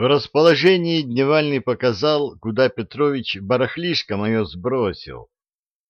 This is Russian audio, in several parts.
В расположении дневальный показал, куда Петрович барахлишко мое сбросил.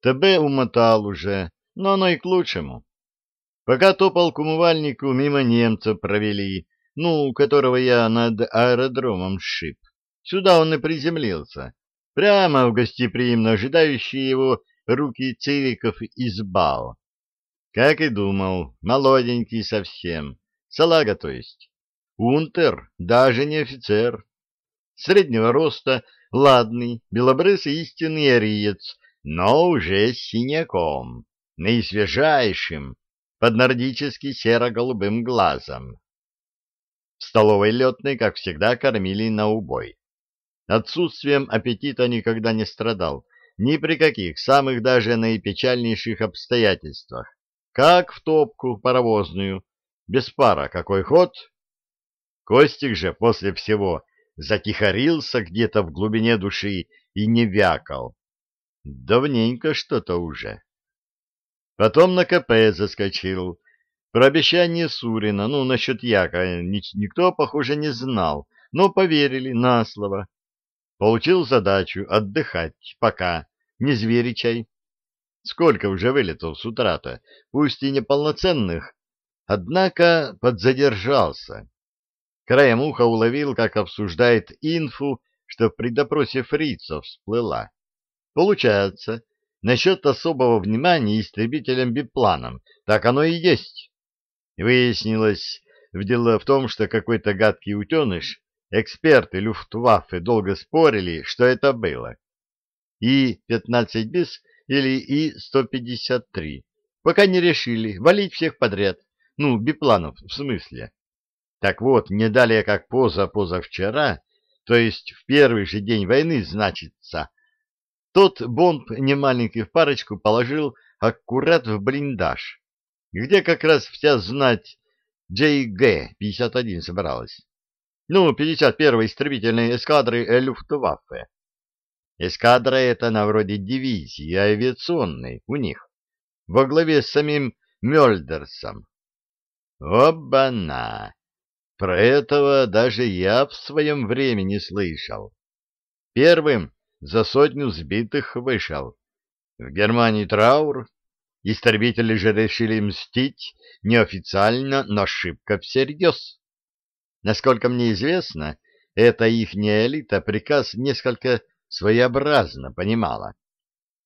ТБ умотал уже, но оно и к лучшему. Пока топал к умывальнику, мимо немца провели, ну, которого я над аэродромом сшиб. Сюда он и приземлился, прямо в гостеприимно ожидающие его руки цивиков из БАО. Как и думал, молоденький совсем, салага то есть. Унтер, даже не офицер. Среднего роста, ладный, белобрысый истинный ариец, но уже с синяком, наисвежайшим, под нордически серо-голубым глазом. В столовой летной, как всегда, кормили на убой. Отсутствием аппетита никогда не страдал, ни при каких, самых даже наипечальнейших обстоятельствах. Как в топку паровозную, без пара какой ход. Костик же после всего затихарился где-то в глубине души и не вякал. Давненько что-то уже. Потом на КП заскочил. Про обещание Сурина, ну, насчет Яка, никто, похоже, не знал, но поверили на слово. Получил задачу отдыхать пока, не зверичай. Сколько уже вылетов с утра-то, пусть и неполноценных, однако подзадержался. Краем уха уловил, как обсуждает инфу, что при допросе фрицев всплыла. Получается, насчет особого внимания истребителям-бипланам, так оно и есть. Выяснилось, в дело в том, что какой-то гадкий утеныш, эксперты Люфтваффе долго спорили, что это было. И-15 бис или И-153. Пока не решили, валить всех подряд. Ну, бипланов, в смысле. Так вот, не далее как поза-позавчера, то есть в первый же день войны, значится, тот бомб немаленький в парочку положил аккурат в блиндаж, где как раз вся знать JG-51 собралась. Ну, 51-й истребительной эскадры Люфтваффе. Эскадра эта на вроде дивизии авиационной у них, во главе с самим Мёльдерсом. Оба-на! Про этого даже я в своем времени слышал. Первым за сотню сбитых вышел. В Германии траур. Истребители же решили мстить неофициально, но шибко всерьез. Насколько мне известно, эта ихняя элита приказ несколько своеобразно понимала.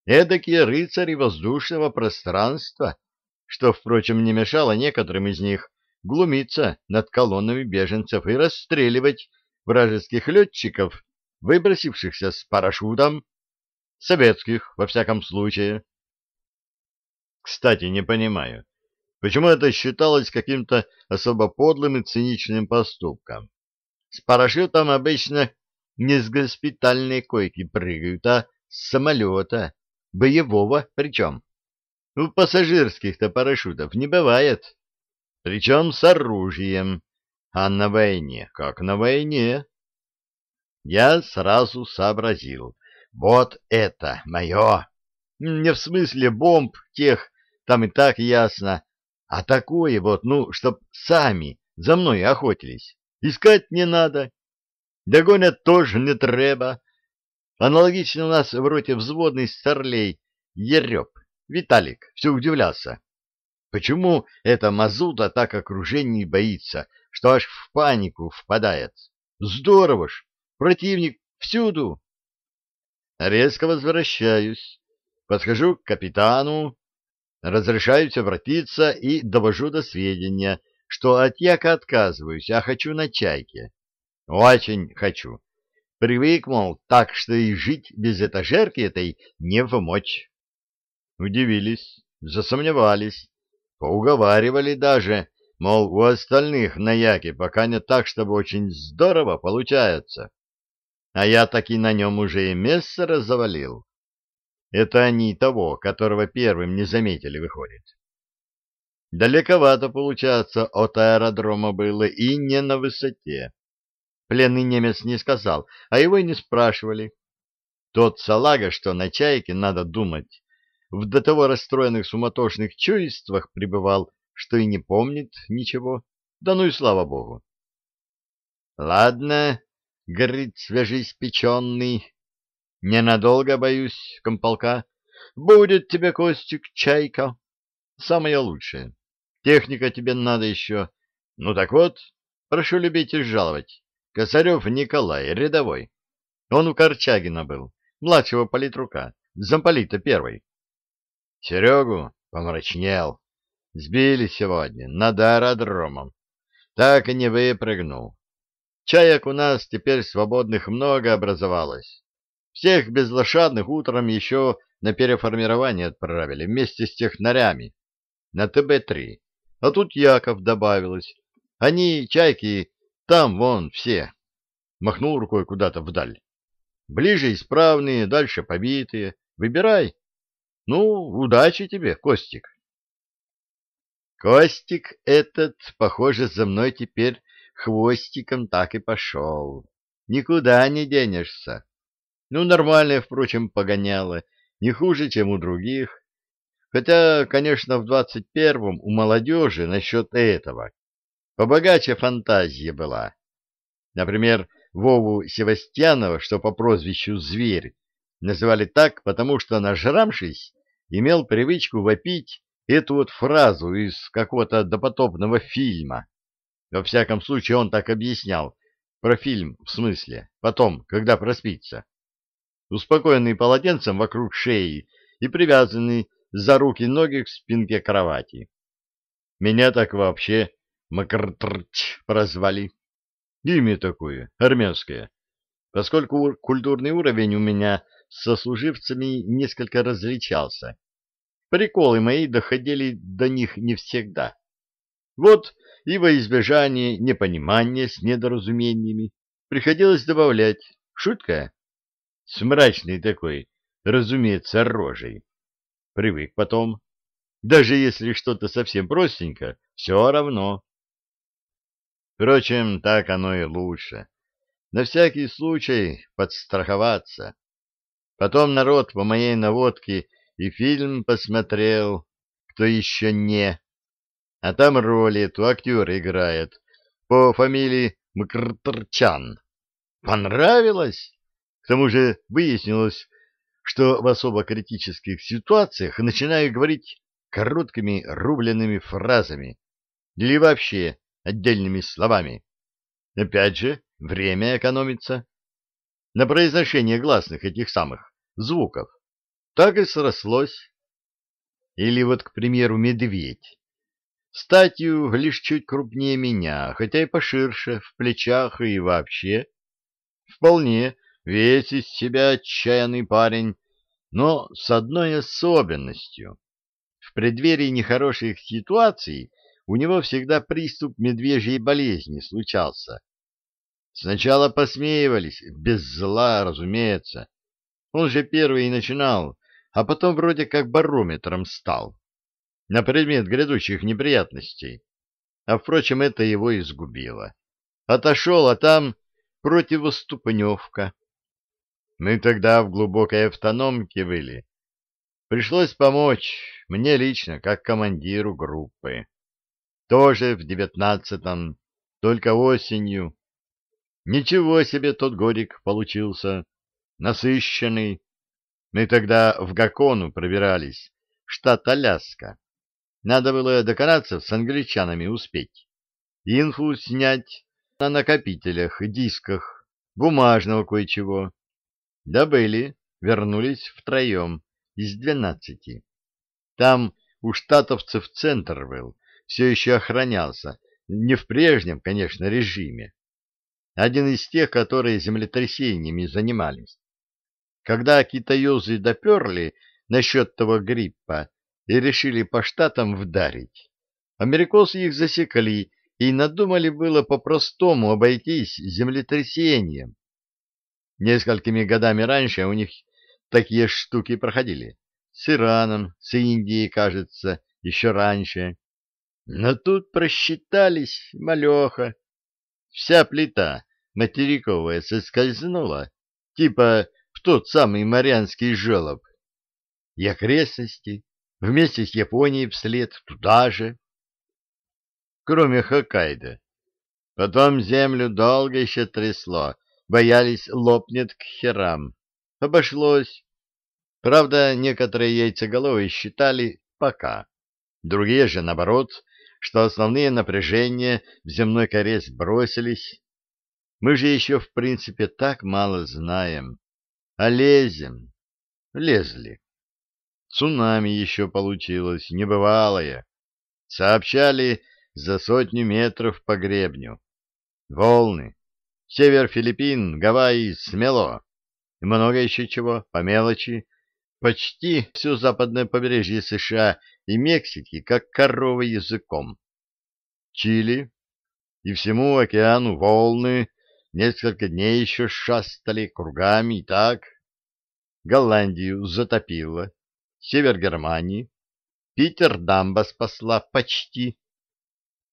Эдакие рыцари воздушного пространства, что, впрочем, не мешало некоторым из них глумиться над колоннами беженцев и расстреливать вражеских летчиков выбросившихся с парашютом, советских, во всяком случае. Кстати, не понимаю, почему это считалось каким-то особо подлым и циничным поступком. С парашютом обычно не с госпитальной койки прыгают, а с самолета, боевого причем. У пассажирских-то парашютов не бывает, причем с оружием, а на войне, как на войне я сразу сообразил. Вот это мое! Не в смысле бомб тех, там и так ясно, а такое вот, ну, чтоб сами за мной охотились. Искать не надо. Догонят тоже не треба. Аналогично у нас в роте взводный старлей Ереб, Виталик, все удивлялся. Почему эта мазута так окружений боится, что аж в панику впадает? Здорово ж! Противник всюду. Резко возвращаюсь. Подхожу к капитану, разрешаюсь обратиться и довожу до сведения, что от яка отказываюсь, а хочу на чайке. Очень хочу. Привык, мол, так что и жить без этажерки этой не в мочь. Удивились, засомневались, поуговаривали даже, мол, у остальных на яке пока не так, чтобы очень здорово получается а я таки на нем уже и мессера завалил. Это они того, которого первым не заметили, выходит. Далековато, получается, от аэродрома было и не на высоте. Пленный немец не сказал, а его и не спрашивали. Тот салага, что на чайке, надо думать, в до того расстроенных суматошных чувствах пребывал, что и не помнит ничего. Да ну и слава богу. Ладно, говорит, свежеиспеченный. Ненадолго, боюсь, комполка. Будет тебе, Костик, чайка. Самое лучшее. Техника тебе надо еще. Ну так вот, прошу любить и жаловать. Косарев Николай, рядовой. Он у Корчагина был, младшего политрука, замполита первый. Серегу помрачнел. Сбили сегодня над аэродромом. Так и не выпрыгнул. Чаек у нас теперь свободных много образовалось. Всех безлошадных утром еще на переформирование отправили вместе с технарями на ТБ-3. А тут Яков добавилось. Они, чайки, там вон все. Махнул рукой куда-то вдаль. Ближе исправные, дальше побитые. Выбирай. Ну, удачи тебе, Костик. Костик этот, похоже, за мной теперь хвостиком так и пошел. Никуда не денешься. Ну, нормальное, впрочем, погоняло, не хуже, чем у других. Хотя, конечно, в двадцать первом у молодежи насчет этого побогаче фантазия была. Например, Вову Севастьянова, что по прозвищу «Зверь», называли так, потому что, нажрамшись, имел привычку вопить эту вот фразу из какого-то допотопного фильма. Во всяком случае, он так объяснял. Про фильм, в смысле, потом, когда проспится. Успокоенный полотенцем вокруг шеи и привязанный за руки ноги к спинке кровати. Меня так вообще Макртрч прозвали. Имя такое, армянское. Поскольку культурный уровень у меня с сослуживцами несколько различался, Приколы мои доходили до них не всегда. Вот и во избежание непонимания с недоразумениями приходилось добавлять «шутка». С мрачной такой, разумеется, рожей. Привык потом. Даже если что-то совсем простенько, все равно. Впрочем, так оно и лучше. На всякий случай подстраховаться. Потом народ по моей наводке и фильм посмотрел, кто еще не. А там роли эту актер играет по фамилии Мкртарчан. Понравилось? К тому же выяснилось, что в особо критических ситуациях начинаю говорить короткими рубленными фразами или вообще отдельными словами. Опять же, время экономится на произношение гласных этих самых звуков. Так и срослось. Или вот, к примеру, медведь. Статью лишь чуть крупнее меня, хотя и поширше, в плечах и вообще. Вполне весь из себя отчаянный парень, но с одной особенностью. В преддверии нехороших ситуаций у него всегда приступ медвежьей болезни случался. Сначала посмеивались, без зла, разумеется. Он же первый и начинал, а потом вроде как барометром стал на предмет грядущих неприятностей. А, впрочем, это его изгубило. Отошел, а там противоступневка. Мы тогда в глубокой автономке были. Пришлось помочь мне лично, как командиру группы. Тоже в девятнадцатом, только осенью. Ничего себе тот годик получился, насыщенный, мы тогда в Гакону пробирались, штат Аляска. Надо было до канадцев с англичанами успеть. Инфу снять на накопителях, дисках, бумажного кое-чего. Добыли, вернулись втроем из двенадцати. Там у штатовцев центр был, все еще охранялся, не в прежнем, конечно, режиме. Один из тех, которые землетрясениями занимались. Когда китаёзы доперли насчет того гриппа и решили по штатам вдарить, америкосы их засекли и надумали было по-простому обойтись землетрясением. Несколькими годами раньше у них такие штуки проходили. С Ираном, с Индией, кажется, еще раньше. Но тут просчитались, малеха. Вся плита материковая соскользнула, типа тот самый Марианский желоб. И окрестности, вместе с Японией вслед туда же. Кроме Хоккайдо. Потом землю долго еще трясло, боялись лопнет к херам. Обошлось. Правда, некоторые яйцеголовые считали пока. Другие же, наоборот, что основные напряжения в земной коре сбросились. Мы же еще, в принципе, так мало знаем. А лезем. Лезли. Цунами еще получилось, небывалое. Сообщали за сотню метров по гребню. Волны. Север Филиппин, Гавайи, смело. И много еще чего, по мелочи. Почти все западное побережье США и Мексики, как корова языком. Чили и всему океану волны несколько дней еще шастали кругами и так. Голландию затопило, север Германии, Питер дамба спасла почти.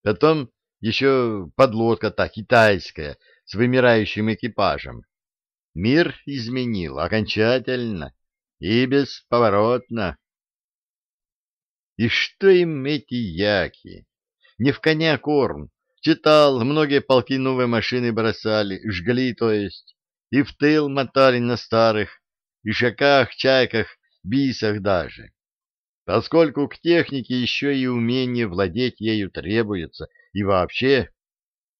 Потом еще подлодка-то китайская с вымирающим экипажем. Мир изменил окончательно и бесповоротно. И что им эти яки? Не в коня корм. Читал, многие полки новые машины бросали, жгли, то есть, и в тыл мотали на старых, ишаках, чайках, бисах даже. Поскольку к технике еще и умение владеть ею требуется, и вообще,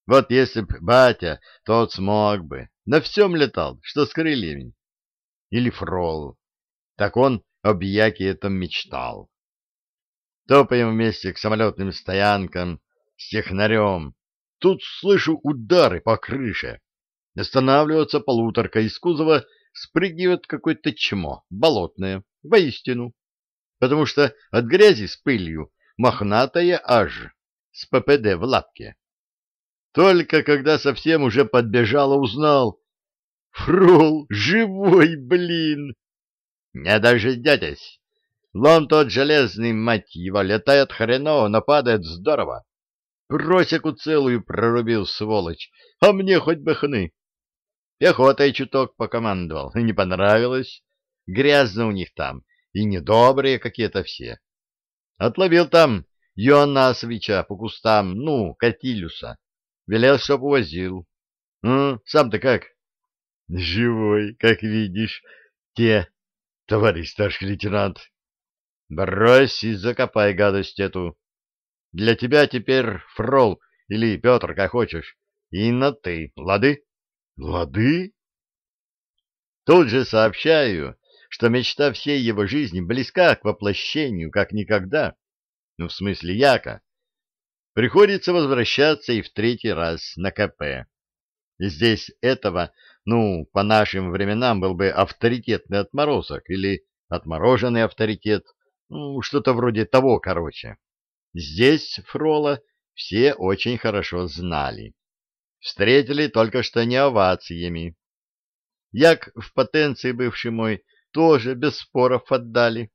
вот если б батя, тот смог бы, на всем летал, что с крыльями. Или фрол. Так он об этом мечтал. Топаем вместе к самолетным стоянкам с технарем. Тут слышу удары по крыше. Останавливается полуторка из кузова, спрыгивает какое-то чмо, болотное, воистину. Потому что от грязи с пылью мохнатая аж, с ППД в лапке. Только когда совсем уже подбежала, узнал. Фрол, живой, блин! Не дождетесь. Лом тот железный, мать его, летает хреново, но падает здорово. Просеку целую прорубил, сволочь, а мне хоть бы хны. Пехотой чуток покомандовал, не понравилось. Грязно у них там, и недобрые какие-то все. Отловил там Йонасовича по кустам, ну, Катилюса. Велел, чтоб увозил. Ну, сам-то как? Живой, как видишь. Те, товарищ старший лейтенант. Брось и закопай гадость эту. Для тебя теперь Фрол или Петр, как хочешь. И на «ты». Лады? Лады? Тут же сообщаю, что мечта всей его жизни близка к воплощению, как никогда. Ну, в смысле, яко. Приходится возвращаться и в третий раз на КП. Здесь этого, ну, по нашим временам был бы авторитетный отморозок или отмороженный авторитет, ну, что-то вроде того, короче. Здесь Фрола все очень хорошо знали. Встретили только что не овациями. Як в потенции бывший мой тоже без споров отдали.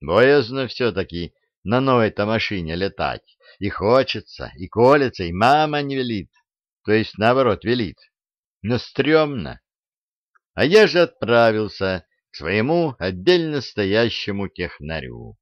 Боязно все-таки на новой-то машине летать. И хочется, и колется, и мама не велит. То есть, наоборот, велит. Но стрёмно. А я же отправился к своему отдельно стоящему технарю.